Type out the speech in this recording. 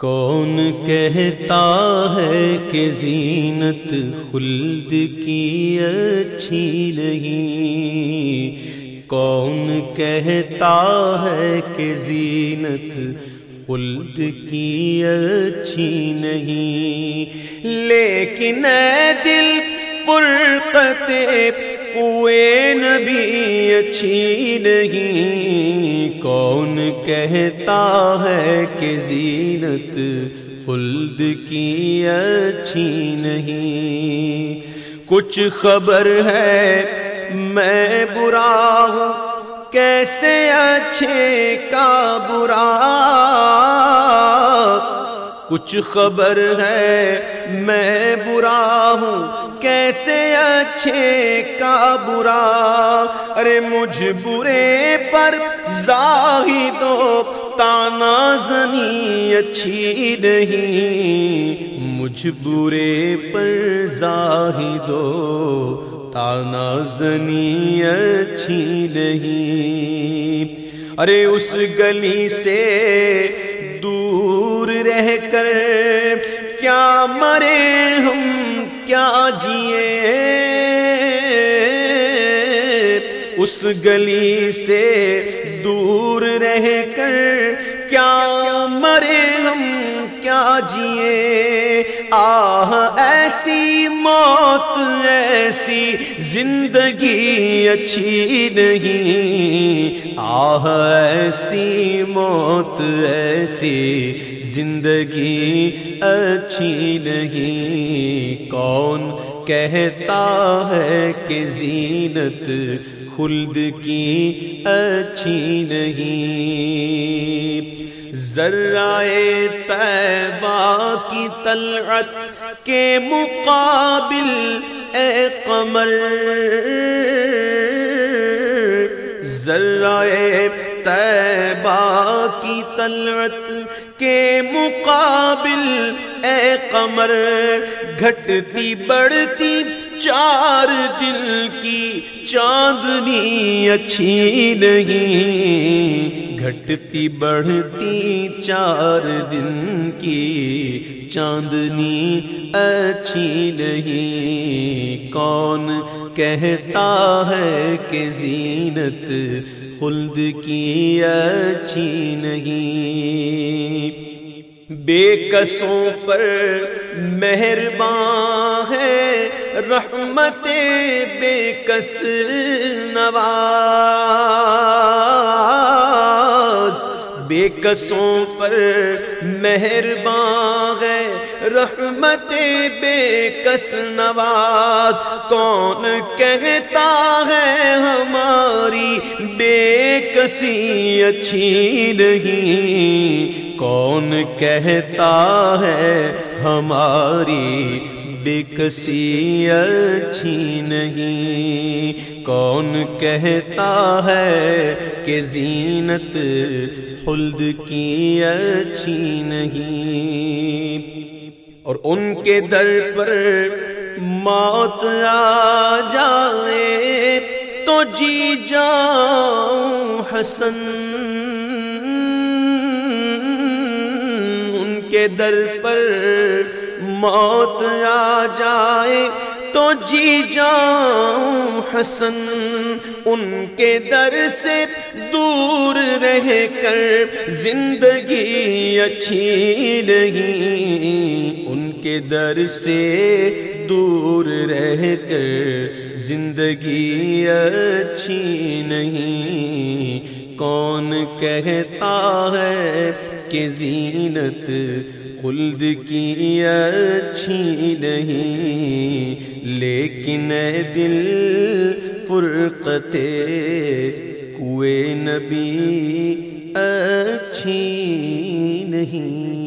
کون کہتا ہے کہ زینت خلد کی اچھی نہیں؟ کون کہتا ہے کہ زینت خلد کی اچھی نہیں؟ لیکن اے دل فرقت کوئے نبی، اچھی نہیں۔ کون کہتا ہے کہ زینت خلد کی اچھی نہیں۔ کچھ خبر ہے، میں برا ہوں۔ کیسے اچھے کا برا؟ کچھ خبر ہے، میں برا ہوں۔ کیسے اچھے کا برا۔ ارے مجھ برے پر ظاہی دو، تانا زنی اچھی نہیں۔ مجھ برے پر ظاہی دو، تانا زنی اچھی نہیں۔ ارے اس گلی سے دور رہ کر کیا مرے ہم؟ کیا جیے؟ اس گلی سے دور رہ کر کیا مرے ہم؟ کیا جیے؟ آہ ایسی موت ایسی زندگی اچھی نہیں۔ آہ ایسی موت ایسی زندگی اچھی نہیں۔ کون کہتا ہے کہ زینت خلد کی اچھی نہیں۔ ذرائے طیبہ کی طلعت کے مقابل اے قمر۔ ذرائے طیبہ کی طلعت کے مقابل اے قمر گھٹتی بڑھتی، چار دل کی چاندنی اچھی نہیں۔ گھٹتی بڑھتی، چار دن کی چاندنی اچھی نہیں۔ کون کہتا ہے کہ زینت خلد کی اچھی نہیں؟ بے کسوں پر مہربان ہے، رحمت بے کس نواز۔ بے کسوں پر مہربان ہے، رحمت بے کس نواز۔ کون کہتا ہے ہماری بے کسی اچھی نہیں؟ کون کہتا ہے ہماری بے کسی اچھی نہیں؟ کون کہتا ہے کہ زینت خلد کی اچھی نہیں؟ اور ان کے در پر موت آ جائے تو جی جاؤں حسن کے در پر موت آ جائے تو جی جاؤں حسن ان کے در سے دور رہ کر زندگی اچھی نہیں ان کے در سے دور رہ کر زندگی اچھی نہیں کون کہتا ہے کہ زینت خلد کی اچھی نہیں لیکن اے دل فرقتے کوئے نبی اچھی نہیں۔